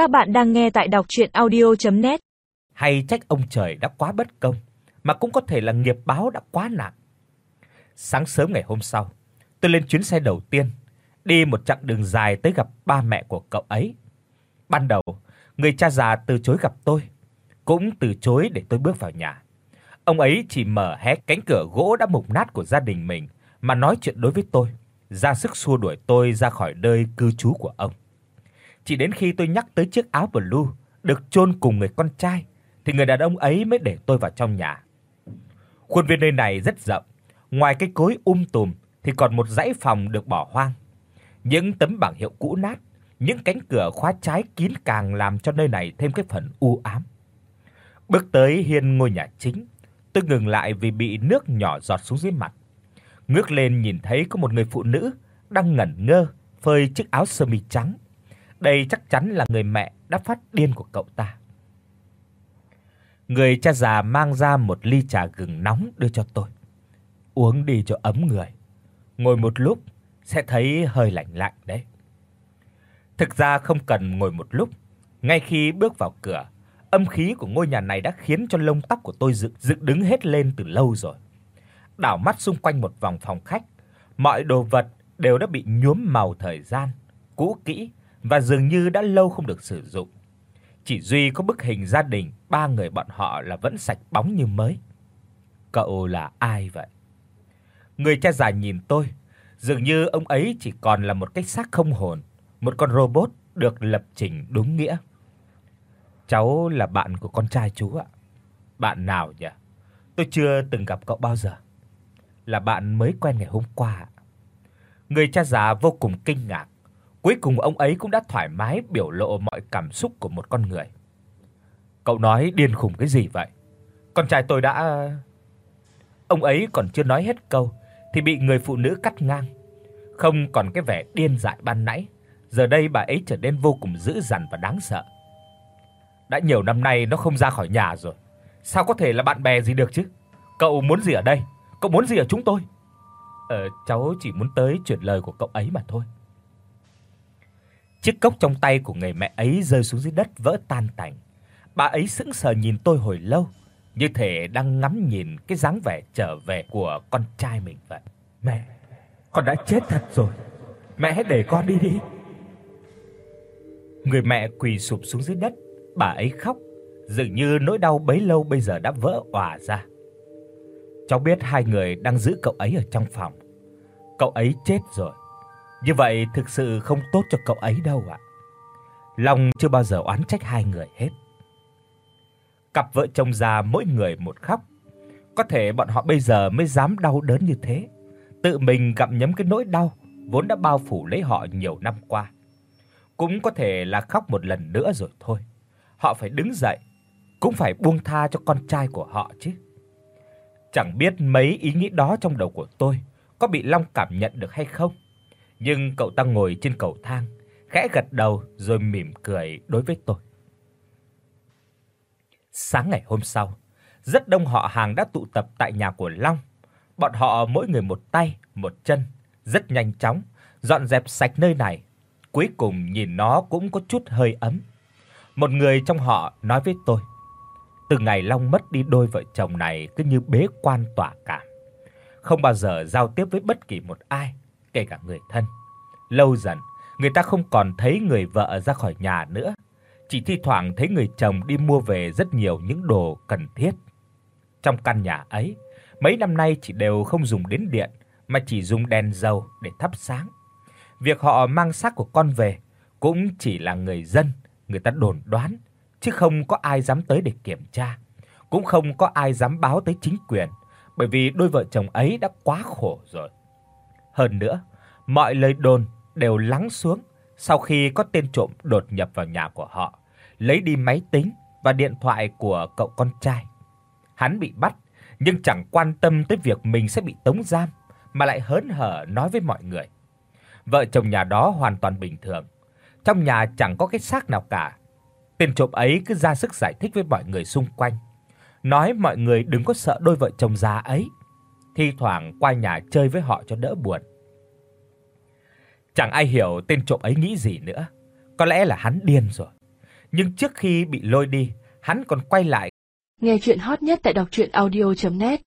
Các bạn đang nghe tại đọc audio net Hay trách ông trời đã quá bất công, mà cũng có thể là nghiệp báo đã quá nặng. Sáng sớm ngày hôm sau, tôi lên chuyến xe đầu tiên, đi một chặng đường dài tới gặp ba mẹ của cậu ấy. Ban đầu, người cha già từ chối gặp tôi, cũng từ chối để tôi bước vào nhà. Ông ấy chỉ mở hé cánh cửa gỗ đã mục nát của gia đình mình mà nói chuyện đối với tôi, ra sức xua đuổi tôi ra khỏi nơi cư trú của ông. Chỉ đến khi tôi nhắc tới chiếc áo blue được chôn cùng người con trai thì người đàn ông ấy mới để tôi vào trong nhà. Khuôn viên nơi này rất rộng, ngoài cái cối um tùm thì còn một dãy phòng được bỏ hoang. Những tấm bảng hiệu cũ nát, những cánh cửa khóa trái kín càng làm cho nơi này thêm cái phần u ám. Bước tới hiên ngôi nhà chính, tôi ngừng lại vì bị nước nhỏ giọt xuống dưới mặt. Ngước lên nhìn thấy có một người phụ nữ đang ngẩn ngơ phơi chiếc áo sơ mi trắng. Đây chắc chắn là người mẹ đã phát điên của cậu ta. Người cha già mang ra một ly trà gừng nóng đưa cho tôi. Uống đi cho ấm người. Ngồi một lúc sẽ thấy hơi lạnh lạnh đấy. Thực ra không cần ngồi một lúc, ngay khi bước vào cửa, âm khí của ngôi nhà này đã khiến cho lông tóc của tôi dựng dựng đứng hết lên từ lâu rồi. Đảo mắt xung quanh một vòng phòng khách, mọi đồ vật đều đã bị nhuốm màu thời gian, cũ kỹ và dường như đã lâu không được sử dụng. Chỉ duy có bức hình gia đình ba người bọn họ là vẫn sạch bóng như mới. Cậu là ai vậy? Người cha già nhìn tôi, dường như ông ấy chỉ còn là một cái xác không hồn, một con robot được lập trình đúng nghĩa. Cháu là bạn của con trai chú ạ. Bạn nào nhỉ? Tôi chưa từng gặp cậu bao giờ. Là bạn mới quen ngày hôm qua. Người cha già vô cùng kinh ngạc. Cuối cùng ông ấy cũng đã thoải mái biểu lộ mọi cảm xúc của một con người. Cậu nói điên khùng cái gì vậy? Con trai tôi đã Ông ấy còn chưa nói hết câu thì bị người phụ nữ cắt ngang. Không còn cái vẻ điên dại ban nãy, giờ đây bà ấy trở nên vô cùng dữ dằn và đáng sợ. Đã nhiều năm nay nó không ra khỏi nhà rồi, sao có thể là bạn bè gì được chứ? Cậu muốn gì ở đây? Cậu muốn gì ở chúng tôi? Ờ cháu chỉ muốn tới truyền lời của cậu ấy mà thôi. Chiếc cốc trong tay của người mẹ ấy rơi xuống dưới đất vỡ tan tành. Bà ấy sững sờ nhìn tôi hồi lâu, như thể đang ngắm nhìn cái dáng vẻ trở về của con trai mình vậy. Mẹ, con đã chết thật rồi. Mẹ hãy để con đi đi. Người mẹ quỳ sụp xuống dưới đất, bà ấy khóc, dường như nỗi đau bấy lâu bây giờ đã vỡ òa ra. Cháu biết hai người đang giữ cậu ấy ở trong phòng. Cậu ấy chết rồi. Như vậy thực sự không tốt cho cậu ấy đâu ạ. Long chưa bao giờ oán trách hai người hết. Cặp vợ chồng già mỗi người một khóc. Có thể bọn họ bây giờ mới dám đau đớn như thế, tự mình gặm nhấm cái nỗi đau vốn đã bao phủ lấy họ nhiều năm qua. Cũng có thể là khóc một lần nữa rồi thôi. Họ phải đứng dậy, cũng phải buông tha cho con trai của họ chứ. Chẳng biết mấy ý nghĩ đó trong đầu của tôi có bị Long cảm nhận được hay không, nhưng cậu ta ngồi trên cầu thang, khẽ gật đầu rồi mỉm cười đối với tôi. Sáng ngày hôm sau, rất đông họ hàng đã tụ tập tại nhà của Long. Bọn họ mỗi người một tay, một chân, rất nhanh chóng dọn dẹp sạch nơi này. Cuối cùng nhìn nó cũng có chút hơi ấm. Một người trong họ nói với tôi: "Từ ngày Long mất đi đôi vợ chồng này cứ như bế quan tỏa cảm, không bao giờ giao tiếp với bất kỳ một ai, kể cả người thân. Lâu dần, người ta không còn thấy người vợ ra khỏi nhà nữa, chỉ thi thoảng thấy người chồng đi mua về rất nhiều những đồ cần thiết. Trong căn nhà ấy, mấy năm nay chỉ đều không dùng đến điện mà chỉ dùng đèn dầu để thắp sáng. Việc họ mang xác của con về cũng chỉ là người dân người ta đồn đoán, chứ không có ai dám tới để kiểm tra, cũng không có ai dám báo tới chính quyền, bởi vì đôi vợ chồng ấy đã quá khổ rồi. Hơn nữa, mọi lời đồn đều lắng xuống sau khi có tên trộm đột nhập vào nhà của họ, lấy đi máy tính và điện thoại của cậu con trai. Hắn bị bắt nhưng chẳng quan tâm tới việc mình sẽ bị tống giam mà lại hớn hở nói với mọi người. Vợ chồng nhà đó hoàn toàn bình thường, trong nhà chẳng có cái xác nào cả. Tên trộm ấy cứ ra sức giải thích với mọi người xung quanh, nói mọi người đừng có sợ đôi vợ chồng già ấy, thi thoảng qua nhà chơi với họ cho đỡ buồn. Chẳng ai hiểu tên trộm ấy nghĩ gì nữa, có lẽ là hắn điên rồi. nhưng trước khi bị lôi đi, hắn còn quay lại. Nghe truyện hot nhất tại doctruyenaudio.net